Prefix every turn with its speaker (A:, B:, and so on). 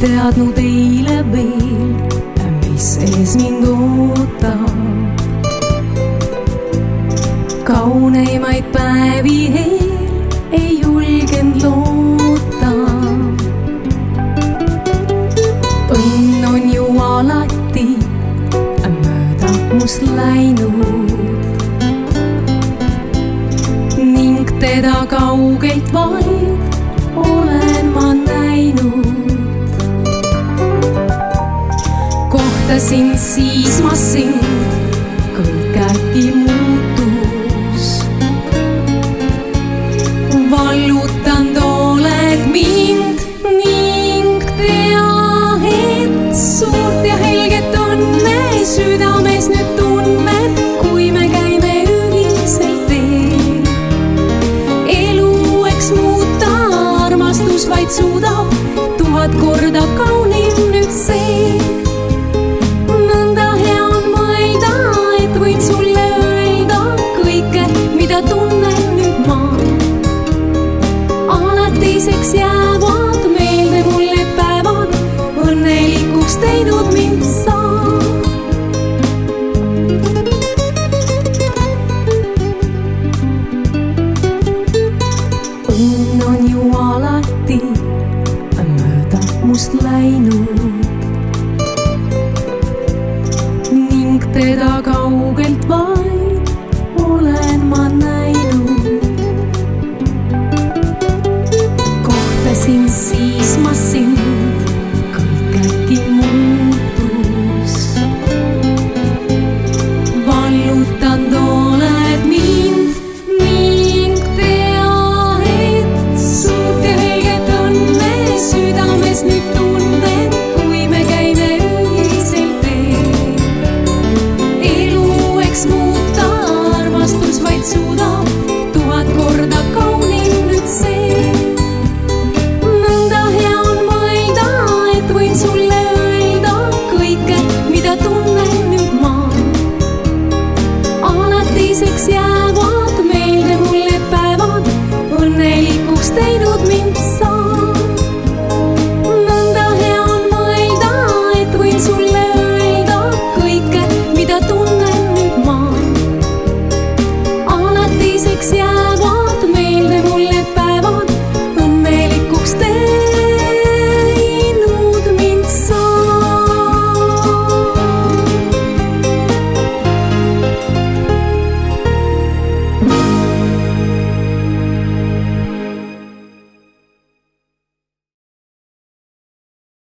A: teadnud eile veel, mis ees mind ootab. kauneimaid päevi eel ei julgenud loota. õnn on ju alati mööda must läinud ning teda kaugelt vaid kohtasin siis ma sind, kõik äkki muutus. vallutanud oled mind ning tea, et suurt ja helget õnne südames nüüd tunned, kui me käime ühisel teel. elu eks muuta armastus vaid suudab, tuhat korda kaunim teda kaugelt vaadates.